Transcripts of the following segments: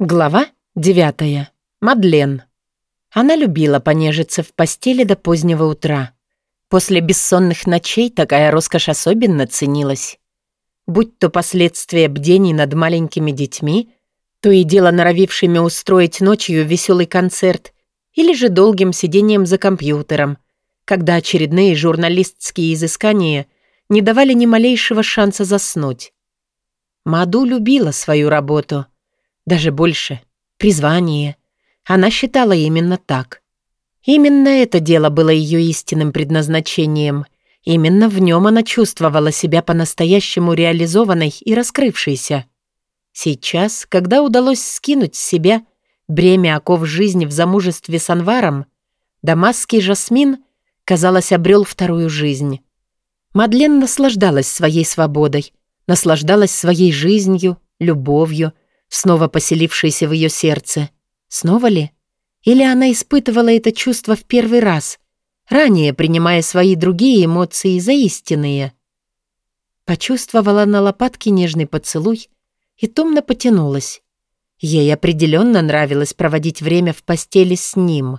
Глава девятая. Мадлен. Она любила понежиться в постели до позднего утра. После бессонных ночей такая роскошь особенно ценилась. Будь то последствия бдений над маленькими детьми, то и дело норовившими устроить ночью веселый концерт, или же долгим сидением за компьютером, когда очередные журналистские изыскания не давали ни малейшего шанса заснуть. Маду любила свою работу — даже больше. Призвание. Она считала именно так. Именно это дело было ее истинным предназначением. Именно в нем она чувствовала себя по-настоящему реализованной и раскрывшейся. Сейчас, когда удалось скинуть с себя бремя оков жизни в замужестве с Анваром, дамасский Жасмин, казалось, обрел вторую жизнь. Мадлен наслаждалась своей свободой, наслаждалась своей жизнью, любовью, снова поселившееся в ее сердце. Снова ли? Или она испытывала это чувство в первый раз, ранее принимая свои другие эмоции за истинные? Почувствовала на лопатке нежный поцелуй и томно потянулась. Ей определенно нравилось проводить время в постели с ним.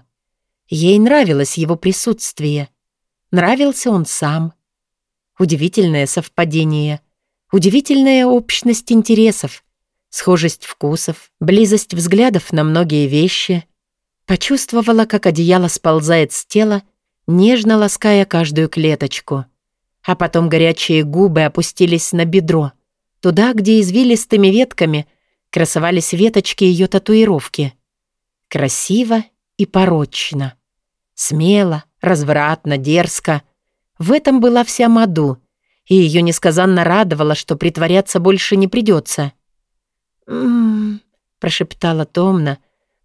Ей нравилось его присутствие. Нравился он сам. Удивительное совпадение. Удивительная общность интересов — Схожесть вкусов, близость взглядов на многие вещи. Почувствовала, как одеяло сползает с тела, нежно лаская каждую клеточку. А потом горячие губы опустились на бедро, туда, где извилистыми ветками красовались веточки ее татуировки. Красиво и порочно. Смело, развратно, дерзко. В этом была вся Маду, и ее несказанно радовало, что притворяться больше не придется. «М-м-м», прошептала томно,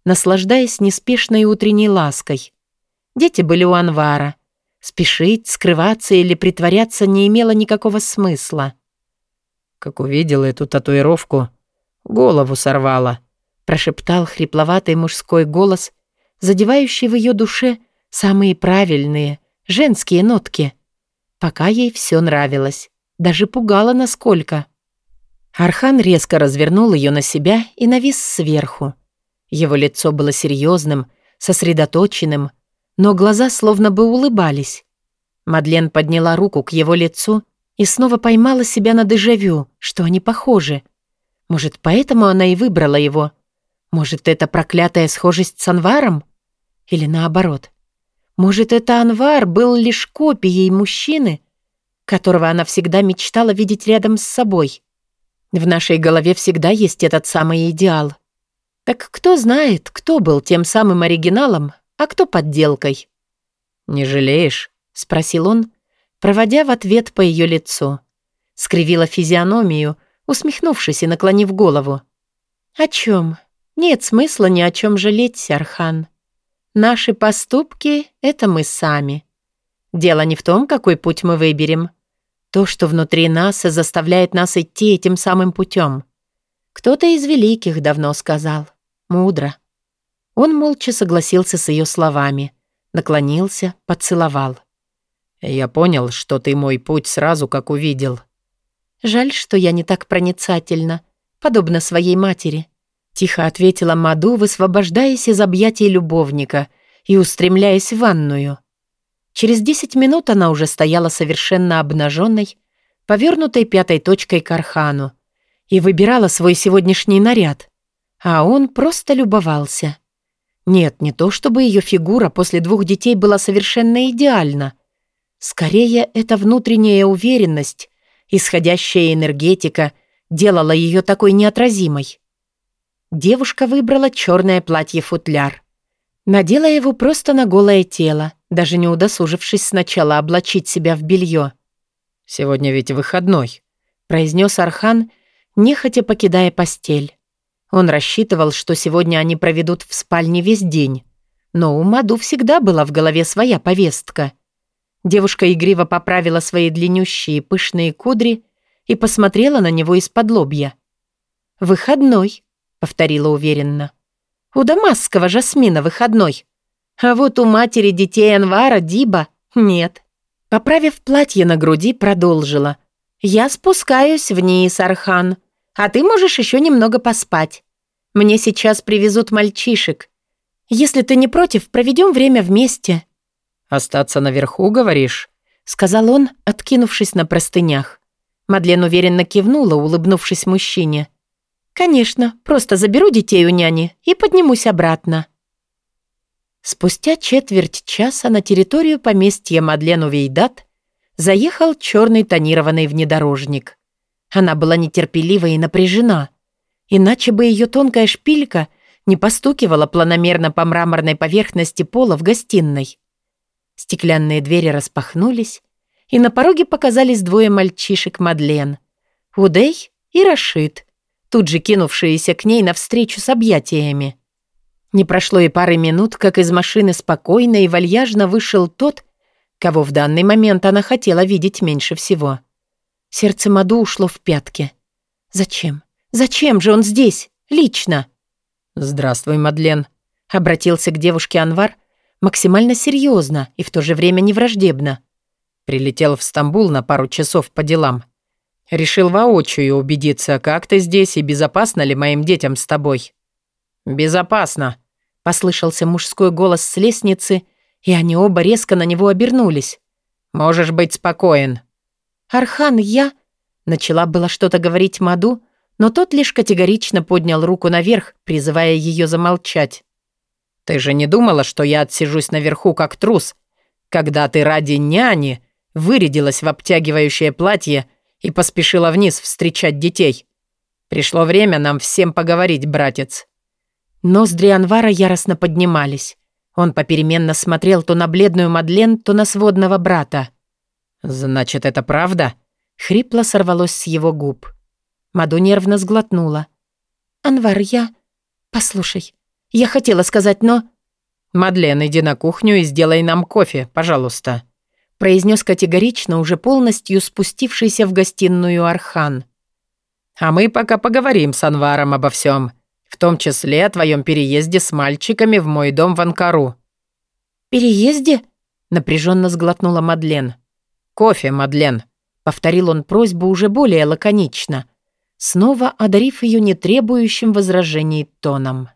наслаждаясь неспешной утренней лаской. Дети были у Анвара. Спешить, скрываться или притворяться не имело никакого смысла. «Как увидела эту татуировку, голову сорвала», прошептал хрипловатый мужской голос, задевающий в ее душе самые правильные, женские нотки. Пока ей все нравилось, даже пугало насколько. Архан резко развернул ее на себя и навис сверху. Его лицо было серьезным, сосредоточенным, но глаза словно бы улыбались. Мадлен подняла руку к его лицу и снова поймала себя на дежавю, что они похожи. Может, поэтому она и выбрала его? Может, это проклятая схожесть с Анваром? Или наоборот? Может, это Анвар был лишь копией мужчины, которого она всегда мечтала видеть рядом с собой? В нашей голове всегда есть этот самый идеал. Так кто знает, кто был тем самым оригиналом, а кто подделкой? «Не жалеешь?» — спросил он, проводя в ответ по ее лицу. Скривила физиономию, усмехнувшись и наклонив голову. «О чем? Нет смысла ни о чем жалеть, Архан. Наши поступки — это мы сами. Дело не в том, какой путь мы выберем, то, что внутри нас заставляет нас идти этим самым путем. Кто-то из великих давно сказал. Мудро. Он молча согласился с ее словами, наклонился, поцеловал. «Я понял, что ты мой путь сразу как увидел». «Жаль, что я не так проницательна, подобно своей матери», — тихо ответила Маду, высвобождаясь из объятий любовника и устремляясь в ванную. Через десять минут она уже стояла совершенно обнаженной, повернутой пятой точкой к Архану, и выбирала свой сегодняшний наряд. А он просто любовался. Нет, не то чтобы ее фигура после двух детей была совершенно идеальна. Скорее, эта внутренняя уверенность, исходящая энергетика, делала ее такой неотразимой. Девушка выбрала черное платье-футляр. Надела его просто на голое тело, даже не удосужившись сначала облачить себя в белье. «Сегодня ведь выходной», — произнес Архан, нехотя покидая постель. Он рассчитывал, что сегодня они проведут в спальне весь день. Но у Маду всегда была в голове своя повестка. Девушка игриво поправила свои длиннющие пышные кудри и посмотрела на него из-под лобья. «Выходной», — повторила уверенно. «У дамасского жасмина выходной. А вот у матери детей Анвара Диба нет. Поправив платье на груди, продолжила. «Я спускаюсь вниз, Архан, а ты можешь еще немного поспать. Мне сейчас привезут мальчишек. Если ты не против, проведем время вместе». «Остаться наверху, говоришь?» — сказал он, откинувшись на простынях. Мадлен уверенно кивнула, улыбнувшись мужчине. «Конечно, просто заберу детей у няни и поднимусь обратно». Спустя четверть часа на территорию поместья Мадлен Увейдат заехал черный тонированный внедорожник. Она была нетерпелива и напряжена. Иначе бы ее тонкая шпилька не постукивала планомерно по мраморной поверхности пола в гостиной. Стеклянные двери распахнулись, и на пороге показались двое мальчишек Мадлен. Удей и Рашид, тут же кинувшиеся к ней навстречу с объятиями. Не прошло и пары минут, как из машины спокойно и вальяжно вышел тот, кого в данный момент она хотела видеть меньше всего. Сердце Маду ушло в пятки. «Зачем? Зачем же он здесь? Лично?» «Здравствуй, Мадлен», — обратился к девушке Анвар максимально серьезно и в то же время невраждебно. «Прилетел в Стамбул на пару часов по делам. Решил воочию убедиться, как ты здесь и безопасно ли моим детям с тобой». «Безопасно», Послышался мужской голос с лестницы, и они оба резко на него обернулись. «Можешь быть спокоен». «Архан, я...» Начала было что-то говорить Маду, но тот лишь категорично поднял руку наверх, призывая ее замолчать. «Ты же не думала, что я отсижусь наверху как трус, когда ты ради няни вырядилась в обтягивающее платье и поспешила вниз встречать детей? Пришло время нам всем поговорить, братец». Ноздри Анвара яростно поднимались. Он попеременно смотрел то на бледную Мадлен, то на сводного брата. «Значит, это правда?» Хрипло сорвалось с его губ. Маду нервно сглотнула. «Анвар, я... Послушай, я хотела сказать, но...» «Мадлен, иди на кухню и сделай нам кофе, пожалуйста», произнес категорично, уже полностью спустившийся в гостиную Архан. «А мы пока поговорим с Анваром обо всем в том числе о твоем переезде с мальчиками в мой дом в Анкару». «Переезде?» — напряженно сглотнула Мадлен. «Кофе, Мадлен», — повторил он просьбу уже более лаконично, снова одарив ее нетребующим возражений тоном.